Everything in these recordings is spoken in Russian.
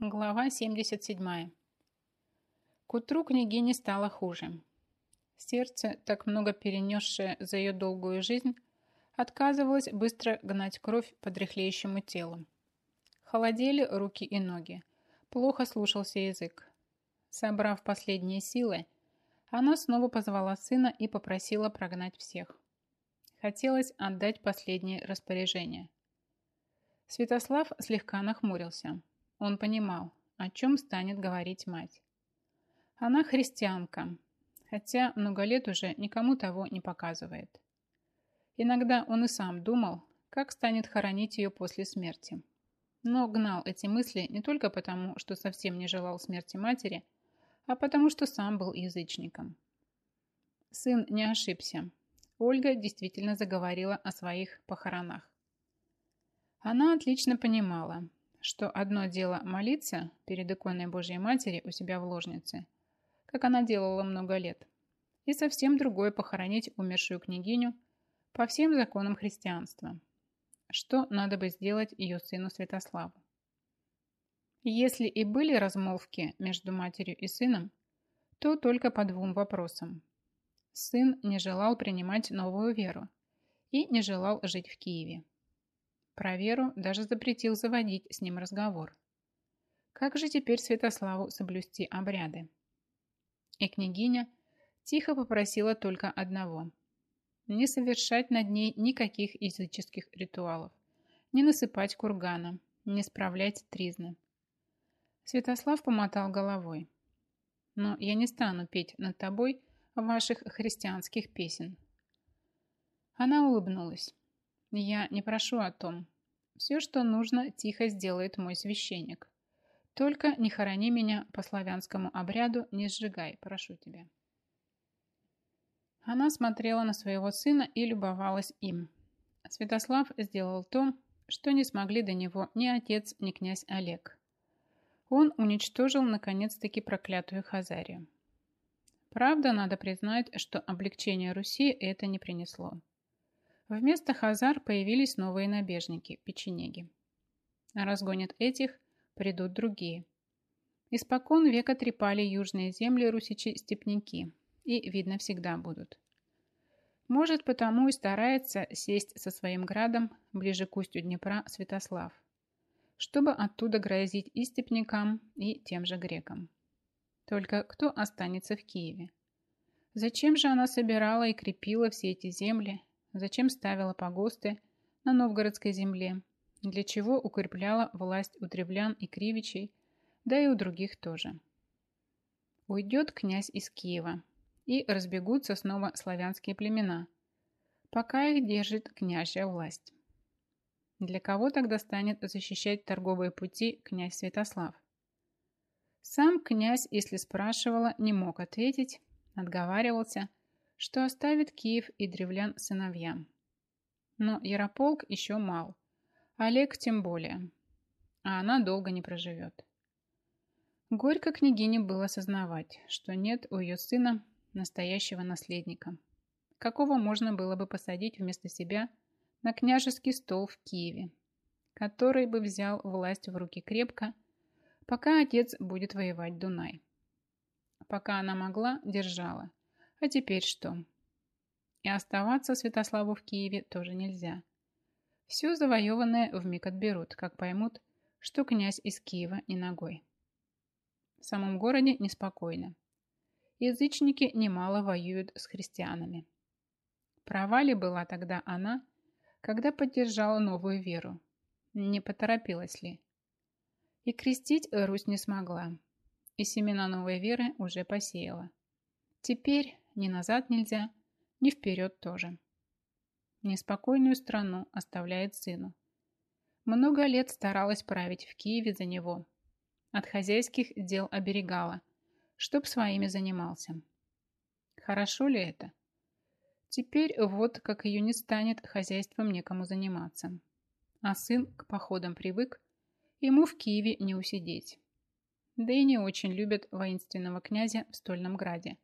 Глава 77. К утру княгине стало хуже. Сердце, так много перенесшее за ее долгую жизнь, отказывалось быстро гнать кровь по дряхлеющему телу. Холодели руки и ноги. Плохо слушался язык. Собрав последние силы, она снова позвала сына и попросила прогнать всех. Хотелось отдать последние распоряжения. Святослав слегка нахмурился. Он понимал, о чем станет говорить мать. Она христианка, хотя много лет уже никому того не показывает. Иногда он и сам думал, как станет хоронить ее после смерти. Но гнал эти мысли не только потому, что совсем не желал смерти матери, а потому что сам был язычником. Сын не ошибся. Ольга действительно заговорила о своих похоронах. Она отлично понимала, что одно дело молиться перед иконой Божьей Матери у себя в ложнице, как она делала много лет, и совсем другое похоронить умершую княгиню по всем законам христианства, что надо бы сделать ее сыну Святославу. Если и были размолвки между матерью и сыном, то только по двум вопросам. Сын не желал принимать новую веру и не желал жить в Киеве. Про Веру даже запретил заводить с ним разговор. Как же теперь Святославу соблюсти обряды? И княгиня тихо попросила только одного – не совершать над ней никаких языческих ритуалов, не насыпать кургана, не справлять тризны. Святослав помотал головой. «Но я не стану петь над тобой ваших христианских песен». Она улыбнулась. Я не прошу о том. Все, что нужно, тихо сделает мой священник. Только не хорони меня по славянскому обряду, не сжигай, прошу тебя. Она смотрела на своего сына и любовалась им. Святослав сделал то, что не смогли до него ни отец, ни князь Олег. Он уничтожил наконец-таки проклятую Хазарию. Правда, надо признать, что облегчение Руси это не принесло. Вместо хазар появились новые набежники – печенеги. Разгонят этих, придут другие. Испокон века трепали южные земли русичи-степняки, и, видно, всегда будут. Может, потому и старается сесть со своим градом ближе к устью Днепра Святослав, чтобы оттуда грозить и степнякам, и тем же грекам. Только кто останется в Киеве? Зачем же она собирала и крепила все эти земли, Зачем ставила погосты на новгородской земле? Для чего укрепляла власть у древлян и кривичей, да и у других тоже? Уйдет князь из Киева, и разбегутся снова славянские племена, пока их держит княжья власть. Для кого тогда станет защищать торговые пути князь Святослав? Сам князь, если спрашивала, не мог ответить, отговаривался, что оставит Киев и древлян сыновьям. Но Ярополк еще мал, Олег тем более, а она долго не проживет. Горько княгине было сознавать, что нет у ее сына настоящего наследника, какого можно было бы посадить вместо себя на княжеский стол в Киеве, который бы взял власть в руки крепко, пока отец будет воевать Дунай. Пока она могла, держала, а теперь что? И оставаться Святославу в Киеве тоже нельзя. Все завоеванное вмиг отберут, как поймут, что князь из Киева не ногой. В самом городе неспокойно. Язычники немало воюют с христианами. Права ли была тогда она, когда поддержала новую веру? Не поторопилась ли? И крестить Русь не смогла, и семена новой веры уже посеяла. Теперь ни назад нельзя, ни вперед тоже. Неспокойную страну оставляет сыну. Много лет старалась править в Киеве за него. От хозяйских дел оберегала, чтоб своими занимался. Хорошо ли это? Теперь вот, как ее не станет, хозяйством некому заниматься. А сын к походам привык, ему в Киеве не усидеть. Да и не очень любят воинственного князя в Стольном Граде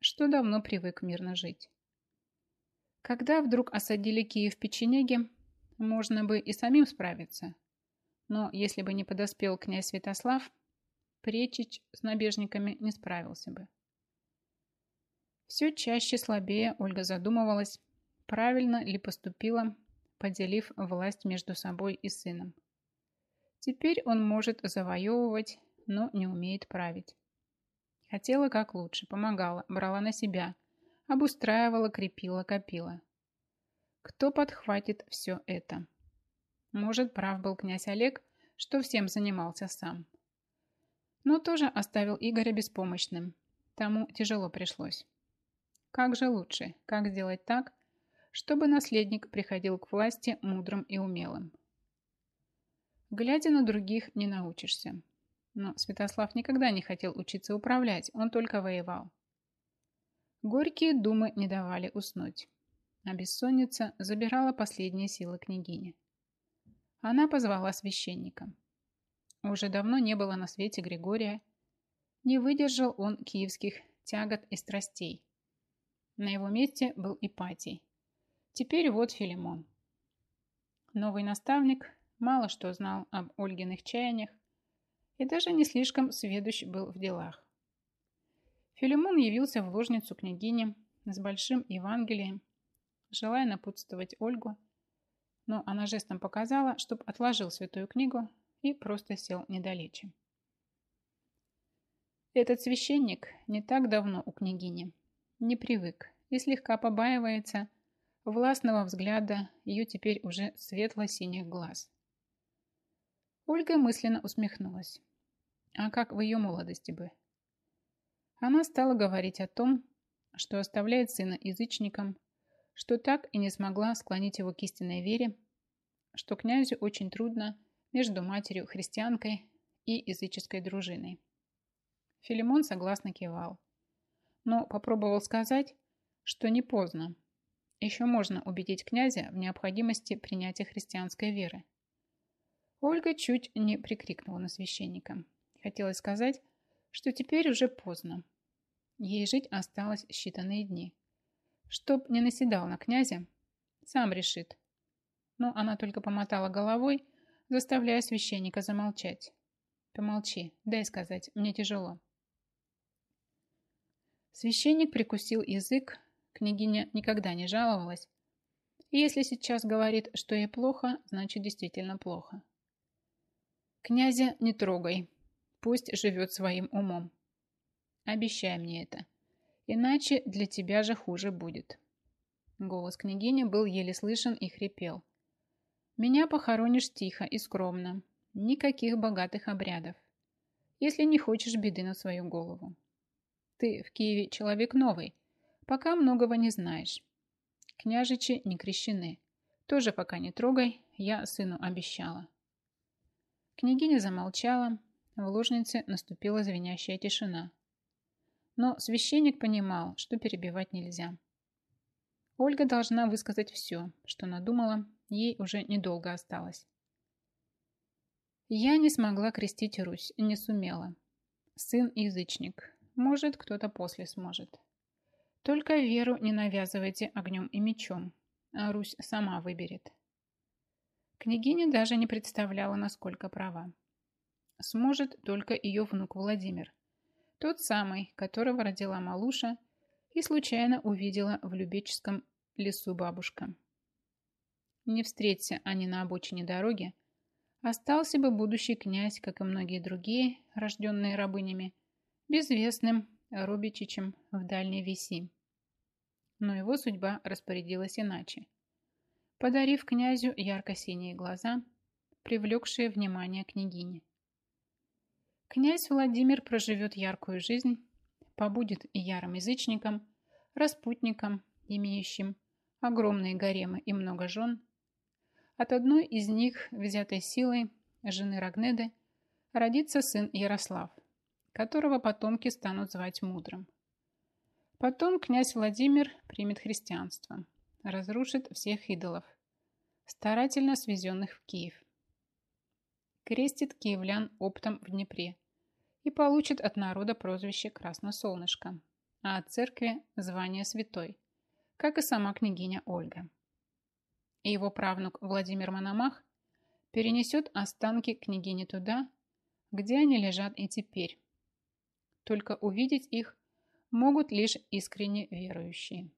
что давно привык мирно жить. Когда вдруг осадили Киев печенеги, можно бы и самим справиться. Но если бы не подоспел князь Святослав, Пречич с набежниками не справился бы. Все чаще слабее Ольга задумывалась, правильно ли поступила, поделив власть между собой и сыном. Теперь он может завоевывать, но не умеет править. Хотела как лучше, помогала, брала на себя, обустраивала, крепила, копила. Кто подхватит все это? Может, прав был князь Олег, что всем занимался сам. Но тоже оставил Игоря беспомощным. Тому тяжело пришлось. Как же лучше? Как сделать так, чтобы наследник приходил к власти мудрым и умелым? Глядя на других, не научишься. Но Святослав никогда не хотел учиться управлять, он только воевал. Горькие думы не давали уснуть, а бессонница забирала последние силы княгини. Она позвала священника. Уже давно не было на свете Григория. Не выдержал он киевских тягот и страстей. На его месте был Ипатий. Теперь вот Филимон. Новый наставник мало что знал об Ольгиных чаяниях и даже не слишком сведущ был в делах. Филимон явился в ложницу княгини с большим Евангелием, желая напутствовать Ольгу, но она жестом показала, чтобы отложил святую книгу и просто сел недалече. Этот священник не так давно у княгини, не привык и слегка побаивается властного взгляда ее теперь уже светло-синих глаз. Ольга мысленно усмехнулась. А как в ее молодости бы? Она стала говорить о том, что оставляет сына язычником, что так и не смогла склонить его к истинной вере, что князю очень трудно между матерью христианкой и языческой дружиной. Филимон согласно кивал, но попробовал сказать, что не поздно. Еще можно убедить князя в необходимости принятия христианской веры. Ольга чуть не прикрикнула на священника. Хотелось сказать, что теперь уже поздно. Ей жить осталось считанные дни. Чтоб не наседал на князя, сам решит. Но она только помотала головой, заставляя священника замолчать. Помолчи, дай сказать, мне тяжело. Священник прикусил язык, княгиня никогда не жаловалась. И если сейчас говорит, что ей плохо, значит действительно плохо. Князя не трогай, пусть живет своим умом. Обещай мне это, иначе для тебя же хуже будет. Голос княгини был еле слышен и хрипел. Меня похоронишь тихо и скромно, никаких богатых обрядов, если не хочешь беды на свою голову. Ты в Киеве человек новый, пока многого не знаешь. Княжичи не крещены. Тоже пока не трогай, я сыну обещала. Княгиня замолчала, в ложнице наступила звенящая тишина. Но священник понимал, что перебивать нельзя. Ольга должна высказать все, что надумала, ей уже недолго осталось. Я не смогла крестить Русь, не сумела. Сын язычник, может, кто-то после сможет. Только веру не навязывайте огнем и мечом, а Русь сама выберет. Княгиня даже не представляла, насколько права. Сможет только ее внук Владимир. Тот самый, которого родила Малуша и случайно увидела в Любеческом лесу бабушка. Не встреться они на обочине дороги, остался бы будущий князь, как и многие другие, рожденные рабынями, безвестным Рубичичем в Дальней Виси. Но его судьба распорядилась иначе – подарив князю ярко-синие глаза, привлекшие внимание княгини. Князь Владимир проживет яркую жизнь, побудет ярым язычником, распутником, имеющим огромные гаремы и много жен. От одной из них, взятой силой, жены Рагнеды, родится сын Ярослав, которого потомки станут звать мудрым. Потом князь Владимир примет христианство – разрушит всех идолов, старательно свезенных в Киев. Крестит киевлян оптом в Днепре и получит от народа прозвище Красносолнышко, а от церкви звание святой, как и сама княгиня Ольга. И его правнук Владимир Мономах перенесет останки княгини туда, где они лежат и теперь. Только увидеть их могут лишь искренне верующие.